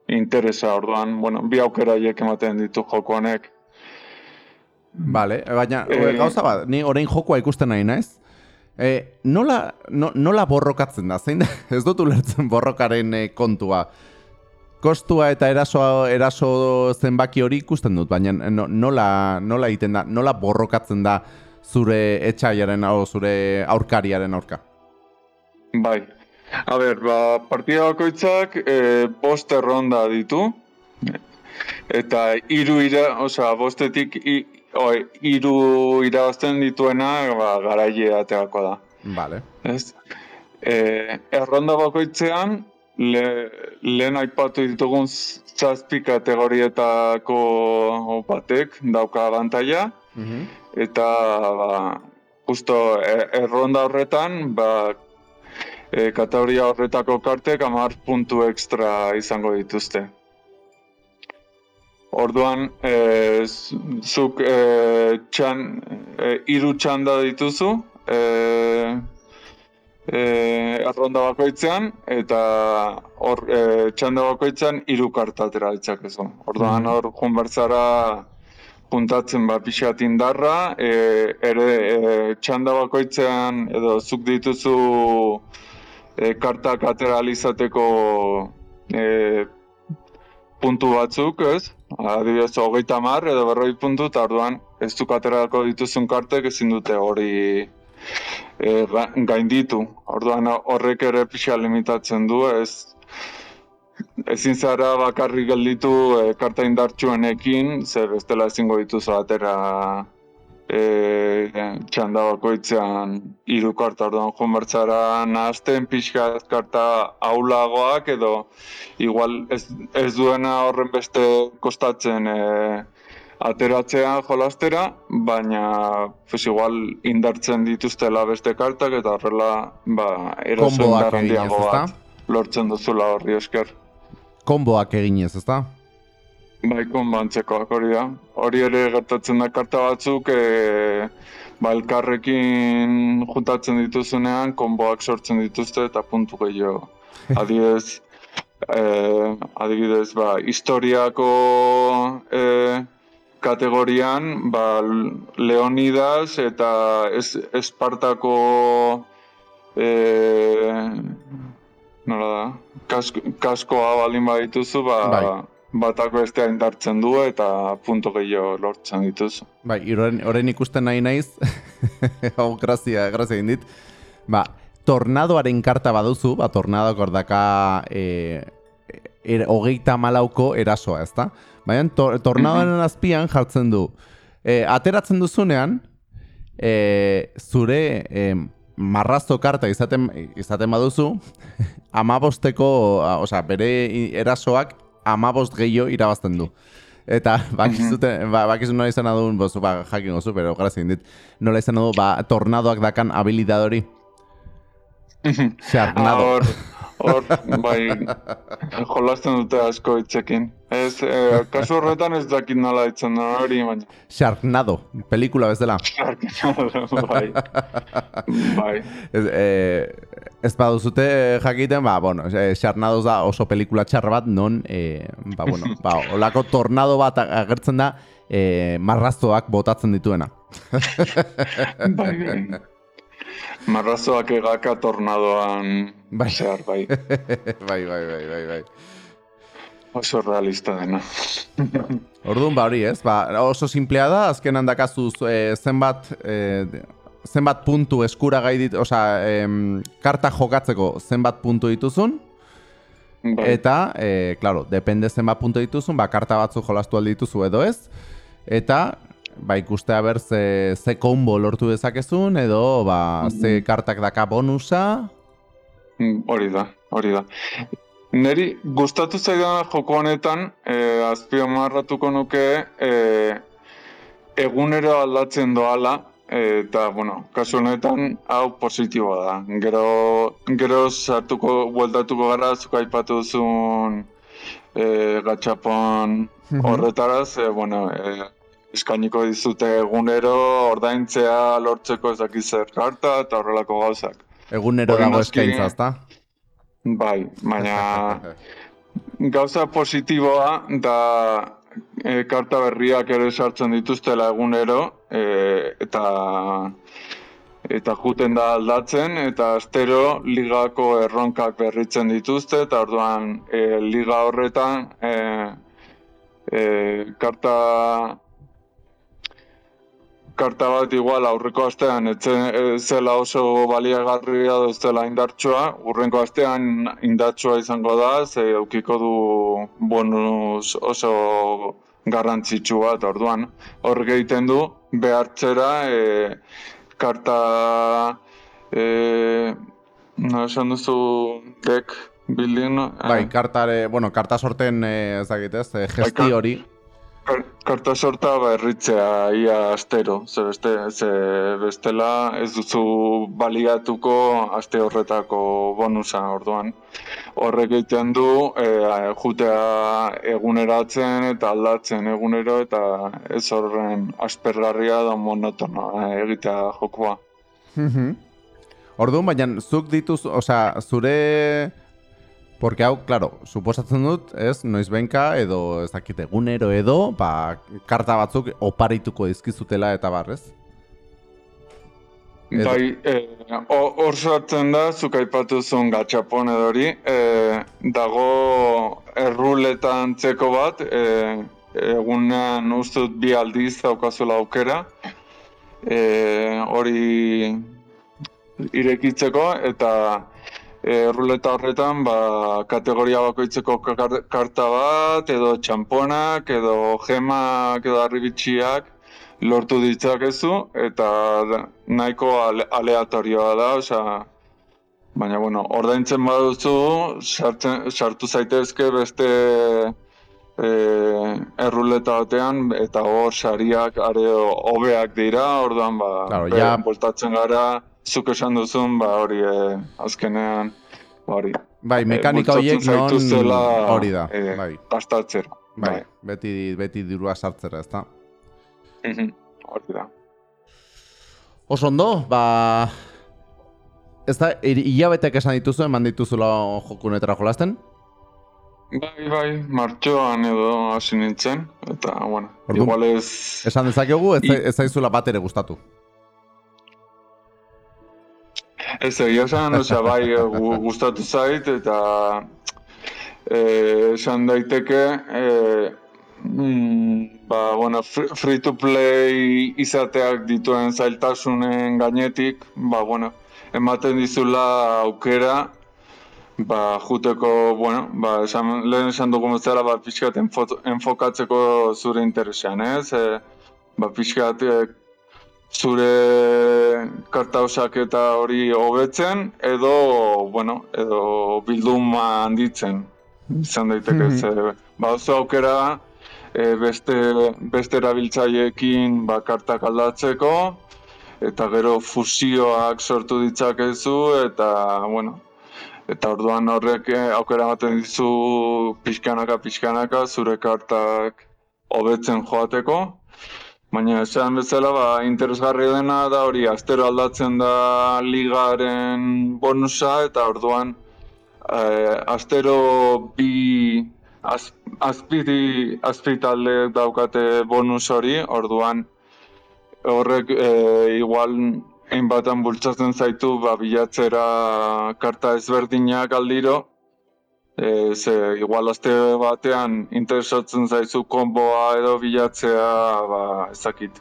interesa orduan, bueno, bi aukera ematen ditu joko honek. Vale, baina, e, gauza bat, ni orain jokoa ikusten nahi naiz, E, nola, no, nola borrokatzen da? Zein da? Ez dut ulertzen borrokaren e, kontua. Kostua eta eraso, eraso zenbaki hori ikusten dut, baina nola, nola egiten da? Nola borrokatzen da zure etxaiaren hau, zure aurkariaren aurka? Bai. A ber, ba, partida bakoitzak e, bost erronda ditu. Eta hiru ira, osea, bostetik oi, iru irabazten dituena ba, garaile ateako da. Vale. Ez? E, erronda bakoitzean, le, lehen aipatu ditugun zazpi kategorietako batek dauka abantaia, mm eta ba, justo e, erronda horretan, ba, e, kategoria horretako kartek amar puntu ekstra izango dituzte. Orduan, e, zuk e, txan, e, iru txanda dituzu, e, e, arronda bakoitzean, eta hor, e, txanda bakoitzean iru kartatera ditzakezu. Orduan, mm. hor, junbertzara puntatzen ba, pixat indarra, e, ere e, txanda bakoitzean, edo zuk dituzu e, kartak ateralizateko e, puntu batzuk, ez? Adibidez, hogeita mar edo berroi puntu, eta orduan ez duk aterako dituzun kartek ezin dute hori e, gainditu. Orduan horrek ere pixa limitatzen du, ez ezin zara bakarrik gelditu e, karta indartsuenekin, ze bestela ezingo dituzu atera e, txanda bakoitzean hiru karta orduan joan bertzara nahazten pixka karta aulagoak edo igual ez, ez duena horren beste kostatzen e, ateratzea jolastera, baina pues igual indartzen dituztela beste kartak eta horrela ba, eroso indarrandiago bat lortzen duzula horri esker. Komboak eginez, ezta? Bai, konbantzekoak hori da. Hori ere gertatzen da karta batzuk, e, ba, elkarrekin juntatzen dituzunean, konboak sortzen dituzte eta puntu gehiago. Adibidez, e, adibidez, ba, historiako e, kategorian, ba, Leonidas eta es, Espartako e, nola da, kasko, kaskoa balin badituzu, ba, bai batako bestea indartzen du eta punto gehiago lortzen dituzu. Bai, horren ikusten nahi naiz, hau grazia, grazia indit, ba, tornadoaren karta baduzu, ba, tornado kordaka e, er, hogeita malauko erasoa, ezta? Baina, to, tornadoaren azpian jartzen du, e, ateratzen duzunean, e, zure e, marrazo karta izaten, izaten baduzu, amabosteko, osea, bere erasoak amabost gehiago irabazten du. Eta bakizute, ba, bakizu nola izan adun, bozu, ba, jakin gozu, pero grazien dit, nola izan adun, ba, tornadoak dakan habilidadori. Sharknado. Hor, bai, jolasten dute asko itzekin. Ez, eh, kasu horretan ez dakit nola itzen da hori, baina. Sharknado, pelikula bez dela. Sharknado, bai. bai. Ez, eh, ez baduzute jakiten, ba, bueno, eh, Sharknado da oso pelikula txarra bat, non, eh, ba, bueno, ba, olako tornado bat agertzen da, eh, marraztoak botatzen dituena. bai, bai. Marrazoak egaka tornadoan bai. zehar, bai. bai, bai, bai, bai, bai. Oso realista dena. Orduan, ba hori ez, ba, oso simplea da, azken handakazuz e, zenbat, e, zenbat puntu eskura gai dit, oza, karta jokatzeko zenbat puntu dituzun, bai. eta, e, claro, depende zenbat puntu dituzun, ba, karta batzu jolastu aldi dituzu edo ez, eta ba, ikustea ber ze, ze kombo lortu dezakezun, edo ba, ze mm-hmm. kartak daka bonusa. Mm, hori da, hori da. Neri gustatu zaidan joko honetan, e, azpio marratuko nuke, e, egunero aldatzen doala, eta, bueno, kasu honetan, hau positiboa da. Gero, gero sartuko, bueltatuko gara, zuka aipatu duzun e, gatxapon horretaraz, e, bueno, e, eskainiko dizute egunero ordaintzea lortzeko ez zer karta eta horrelako gauzak. Egunero dago eskaintza, ezta? Bai, baina gauza positiboa da e, karta berriak ere sartzen dituztela egunero e, eta eta juten da aldatzen eta astero ligako erronkak berritzen dituzte eta orduan e, liga horretan e, e, karta karta bat igual aurreko astean etzen zela oso baliagarria dela indartsua, urrenko astean indartsua izango da, ze eukiko du bonus oso garrantzitsu bat orduan. Hor egiten du behartzera e, karta e, no esan duzu dek building, no? Bai, kartare, bueno, karta sorten e, ezagitez, e, gesti hori. Karta sorta berritzea ia astero, ze, beste, ze bestela ez duzu baliatuko aste horretako bonusa orduan. Horrek egiten du e, jutea eguneratzen eta aldatzen egunero eta ez horren aspergarria da monotono egitea jokoa. Orduan, baina zuk dituz, osea, zure Porque hau, claro, suposatzen dut, ez, noiz benka, edo ez dakit egunero edo, ba, karta batzuk oparituko dizkizutela eta barrez. Edo. Bai, eh, hor sartzen da, zuk aipatu zuen gatxapon edori, eh, dago erruletan txeko bat, eh, egunean ustut bi aldiz daukazula aukera, eh, hori irekitzeko, eta e, ruleta horretan ba, kategoria bakoitzeko karta bat, edo txamponak, edo gemak, edo arribitxiak lortu ditzakezu, eta nahiko ale, aleatorioa da, osea, baina, bueno, ordaintzen baduzu, sartzen, sartu zaitezke beste e, erruleta batean, eta hor sariak are hobeak dira, orduan, ba, claro, ja... boltatzen gara, zuk esan duzun, ba, hori, e, azkenean, ba, hori. Bai, mekanika horiek non hori da, e, bai. Gastatzera. Bai, bai. beti, beti dirua sartzera, ezta? Mhm, hori da. Oso ondo, ba... Ez da, hilabetek esan dituzu, eman dituzula jokunetara jolasten? Bai, bai, martxoan edo hasi nintzen, eta, bueno, Ordu, igual ez... Esan dezakegu, ez, I... ez zaizula bat ere gustatu. Ez egia esan, osea, bai, gustatu zait, eta eh, esan daiteke, eh, mm, ba, bueno, free to play izateak dituen zailtasunen gainetik, ba, bueno, ematen dizula aukera, ba, juteko, bueno, ba, esan, lehen esan dugu bezala, ba, pixkat enfokatzeko zure interesean, ez? E, ba, pixkat e, zure karta osaketa hori hobetzen, edo, bueno, edo bilduma handitzen izan daiteke mm -hmm. ba oso aukera e, beste beste erabiltzaileekin ba kartak aldatzeko eta gero fusioak sortu ditzakezu eta bueno eta orduan horrek e, aukera ematen dizu pixkanaka pixkanaka zure kartak hobetzen joateko Baina esan bezala ba, interesgarri dena da hori astero aldatzen da ligaren bonusa eta orduan eh, astero bi az, azpiti, azpitalde daukate bonus hori, orduan horrek eh, igual hainbatan bultzatzen zaitu ba, bilatzera karta ezberdinak aldiro, e, ze igual aste batean interesatzen zaizu konboa edo bilatzea, ba, ezakit,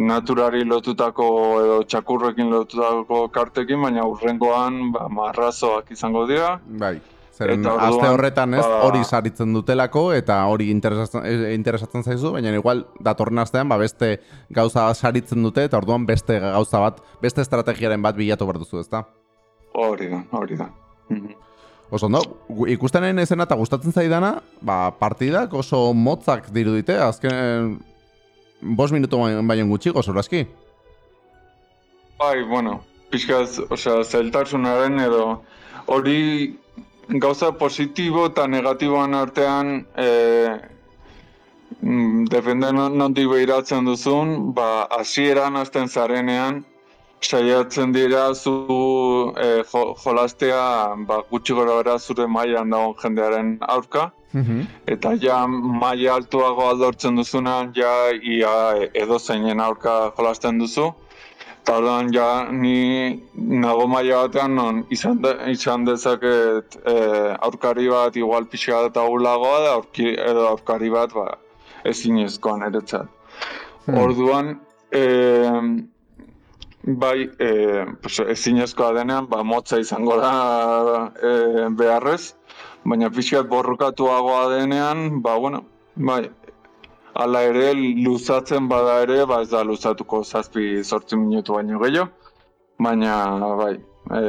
naturari lotutako edo txakurrekin lotutako kartekin, baina urrengoan ba, marrazoak izango dira. Bai. Zeren, azte horretan ez, ba... hori saritzen dutelako eta hori interesatzen, eh, interesatzen zaizu, baina igual datorren astean ba, beste gauza saritzen dute eta orduan beste gauza bat, beste estrategiaren bat bilatu behar duzu, ezta? Hori da, hori da. Mhm. Oso, no, ikustenen ezena eta gustatzen zaidana, ba, partidak oso motzak dirudite, azken Bos minutu baino gutxi gozorazki? Bai, bueno, pixkaz, osea, zailtasunaren edo hori gauza positibo eta negatiboan artean e, defenden nondik behiratzen duzun, ba, hasieran hasten zarenean, saiatzen dira zu e, jolastea ba, gutxi gora bera zure mailan dagoen jendearen aurka, Mhm. Eta ja maila altuago aldortzen duzunan ja ia edo zeinen aurka jolasten duzu. Eta orduan ja ni nago maila batean non izan, de, izan dezaket e, aurkari bat igual pixka eta ulagoa da aurki, edo aurkari bat ba, ezin ezkoan eretzat. Hmm. Orduan e, bai e, pues, ezin ezkoa denean ba, motza izango da e, beharrez baina pixkat borrokatuagoa denean, ba, bueno, bai, ala ere, luzatzen bada ere, ba, ez da luzatuko zazpi sortzi minutu baino gehiago, baina, bai, e,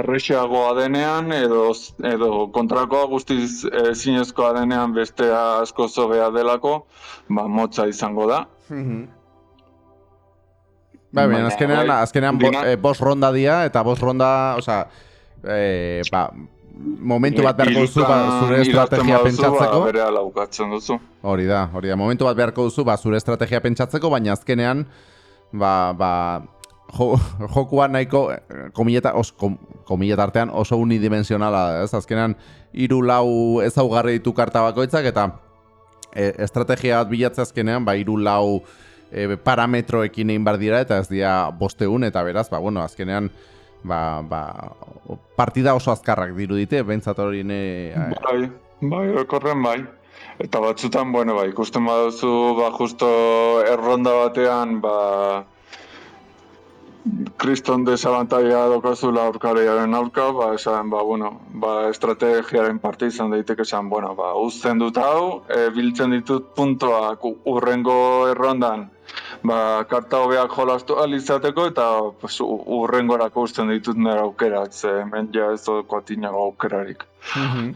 errexeagoa denean, edo, edo kontrakoa guztiz e, zinezkoa denean bestea asko zogea delako, ba, motza izango da. Mhm. Bai, baina, azkenean, azkenean bo, e, bos ronda dia, eta bos ronda, oza, e, ba, momentu bat beharko duzu ba, zure estrategia pentsatzeko. Ba, bere duzu. Hori da, hori da. Momentu bat beharko duzu ba, zure estrategia pentsatzeko, baina azkenean ba, ba, jo, jokua nahiko komileta, os, kom, komileta artean oso unidimensionala. Ez? Azkenean hiru lau ezaugarri ditu karta bakoitzak eta e, estrategia bat bilatzea azkenean ba, hiru lau e, parametroekin egin bar dira eta ez dira bosteun eta beraz, ba, bueno, azkenean ba, ba, partida oso azkarrak dirudite, bentsat hori ne... Bai, bai, okorren bai. Eta batzutan, bueno, bai, ikusten baduzu, ba, justo erronda batean, ba, kriston desabantaia dokazula aurkariaren aurka, ba, esan, ba, bueno, ba, estrategiaren parte izan daiteke esan, bueno, ba, uzten dut hau, e, biltzen ditut puntoak urrengo errondan, ba, karta hobeak jolastu alizateko, eta pues, urrengorako uzten ditut nire aukerat, ze hemen ja ez dut aukerarik. Mm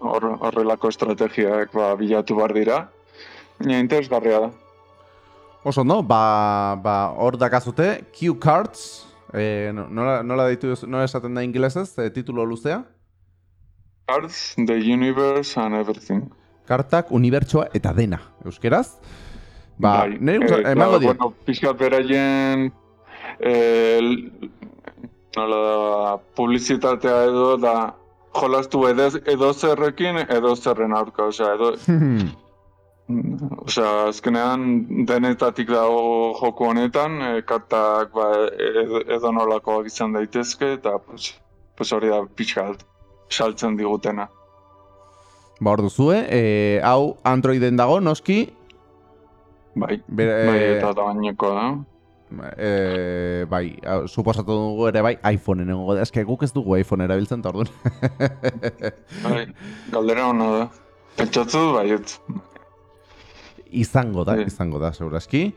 horrelako estrategiak ba, bilatu bar dira, interesgarria da. Oso, no? Ba, ba, hor dakazute, Q Cards, eh, nola, nola ditu, nola esaten da inglesez, eh, titulo luzea? Cards, the universe and everything. Kartak, unibertsoa eta dena, euskeraz? Ba, bai, nire eh, emango dira. Bueno, pixkat beraien, eh, nola da, publizitatea edo da, jolastu edo zerrekin, edo zerren aurka, osea, edo... Osea, azkenean denetatik dago joko honetan, e, kartak ba, edo, nolakoak izan daitezke, eta pues, pues hori da pixka saltzen digutena. Ba, hor duzue, e, hau Androiden dago, noski? Bai, Bere, bai eta da baineko da. E, bai, suposatu dugu ere bai, iPhone nengo da, eske guk ez dugu iPhone erabiltzen, eta orduan. bai, galdera hona da. Pentsatzu, bai, izango da, izango da, seguraski.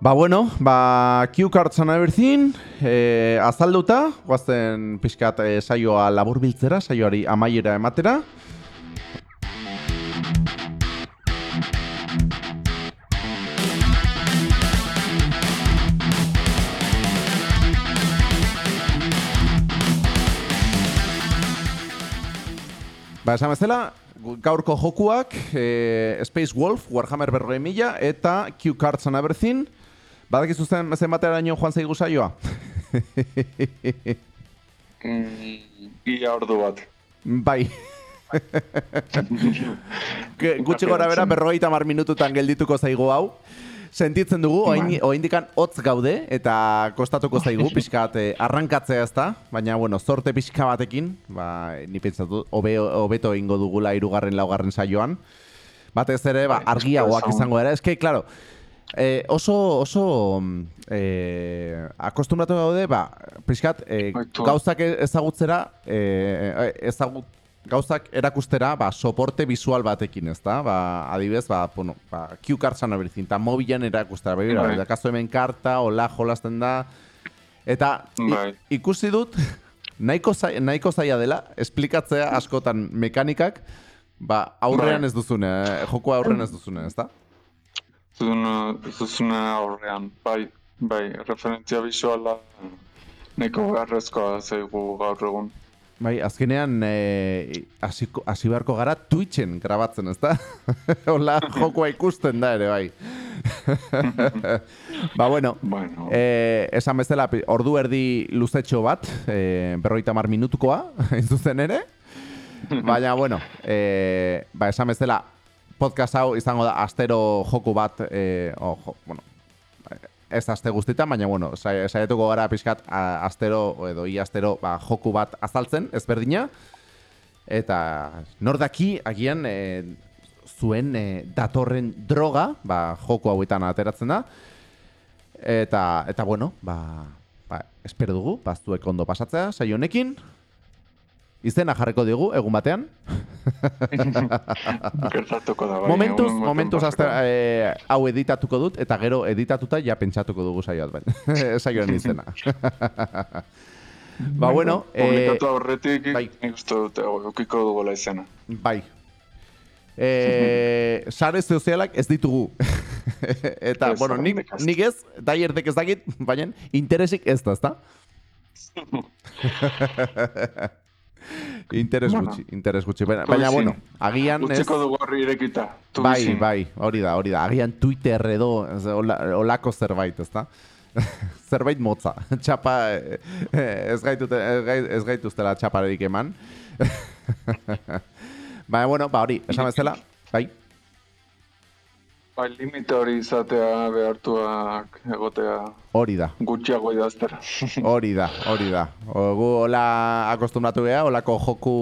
Ba, bueno, ba, Q Cards and Everything, eh, azalduta, guazten pixkat eh, saioa labur biltzera, saioari amaiera ematera. Ba, esan bezala, gaurko jokuak e, Space Wolf, Warhammer berroi mila eta Q Cards and Everything. Badak izuzten zen batera joan zaigu saioa? mm, ia ordu bat. Bai. Gutxi gora bera berroi tamar minututan geldituko zaigu hau sentitzen dugu, bai. oin dikan hotz gaude, eta kostatuko zaigu, pixkat eh, arrankatzea ez da, baina, bueno, zorte pixka batekin, ba, ni pentsatu, hobeto ingo dugula irugarren laugarren saioan, batez ere, ba, bai, argiagoak izango dira, eske, klaro, eh, oso, oso, eh, akostumbratu gaude, ba, pixkat, eh, gauzak ezagutzera, eh, ezagut, gauzak erakustera, ba, soporte visual batekin, ez da? Ba, adibez, ba, bueno, ba, Q kartzan aberizin, eta mobilan erakustera, bai, bai. da, kaso hemen karta, hola, jolasten da, eta bai. ikusi dut, nahiko, zai, nahiko zaila dela, esplikatzea askotan mekanikak, ba, aurrean bai. ez duzune, eh, joko aurrean ez duzune, ez da? Zuzune aurrean, bai, bai, referentzia visuala, nahiko beharrezkoa zeigu gaur egun. Bai, azkenean eh, hasi beharko gara Twitchen grabatzen, ez da? Hola, jokoa ikusten da ere, bai. ba, bueno, bueno. Eh, esan bezala, ordu erdi luzetxo bat, eh, berroita mar minutukoa, zuzen ere. Baina, bueno, eh, ba, esan bezala, podcast hau izango da astero joku bat, eh, o, jo, bueno, ez aste guztita, baina bueno, saietuko gara pixkat astero edo i astero ba, joku bat azaltzen, ezberdina. Eta nordaki agian e, zuen e, datorren droga, ba, joku hauetan ateratzen da. Eta, eta bueno, ba, ba, espero dugu, baztuek ondo pasatzea, saio honekin, izena jarreko digu, egun batean. Gertatuko da, bai. Momentuz, momentuz azte, eh, hau editatuko dut, eta gero editatuta ja pentsatuko dugu saioat, bai. Saioan izena. ba, bueno. Publikatu eh, horretik, bai. ikustu dute, ukiko dugu la izena. Bai. Eh, sare sozialak ez ditugu. eta, ez, bueno, nik, nik ez, daiertek ez dakit, baina interesik ez da, ez Interes gutxi, interes gutxi. Baina, baina bueno, agian... Utsiko dugu horri irekita. Bai, bai, hori da, hori da. Agian Twitter edo, olako zerbait, ez da? zerbait motza. Txapa, eh, ez gaitu, ez gaitu zela txaparerik eman. baina, bueno, ba, hori, esan bezala, bai. Bai, limite hori izatea behartuak egotea. Hori da. Gutxiago idaztera. hori da, hori da. Gu hola akostumbratu geha, holako joku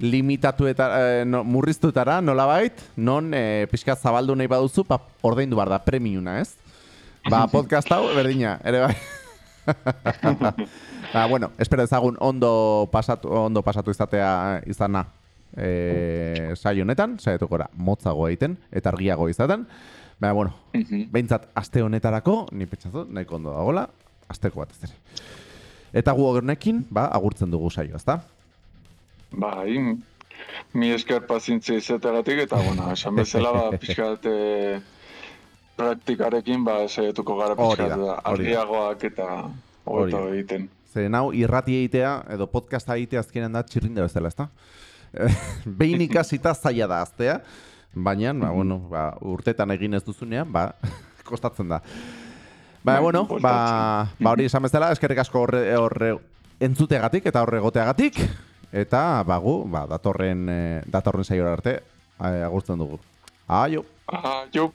limitatu eta eh, no, murriztutara, nola bait, non eh, pixka zabaldu nahi baduzu, pa, ordeindu bar da, premiuna, ez? ba, podcast hau, berdina, ere bai. ba, bueno, espero ezagun ondo pasatu, ondo pasatu izatea izana e, saio honetan, saietuko gora motzago egiten, eta argiago izaten. Baina, bueno, behintzat, aste honetarako, ni pentsatu, nahiko ondo dagoela, asteko bat ez Eta gu honekin, ba, agurtzen dugu saio, ezta? Bai, mi esker pazientzia izategatik, eta, bueno, esan bezala, ba, pixkat, praktikarekin, ba, saietuko gara pixkat, argiagoak eta hobeto egiten. Zer, nau, irrati egitea, edo podcasta egitea azkenen da txirrinde bezala, ezta? Behin ikasita zaila da aztea, baina, ba, bueno, ba, urtetan egin ez duzunean, ba, kostatzen da. Ba, bai, bueno, ba, ba hori esan bezala, eskerrik asko horre, horre entzuteagatik eta horre goteagatik, eta bagu, ba, datorren, eh, datorren saiora arte, eh, agurtzen dugu. Aio! Aio!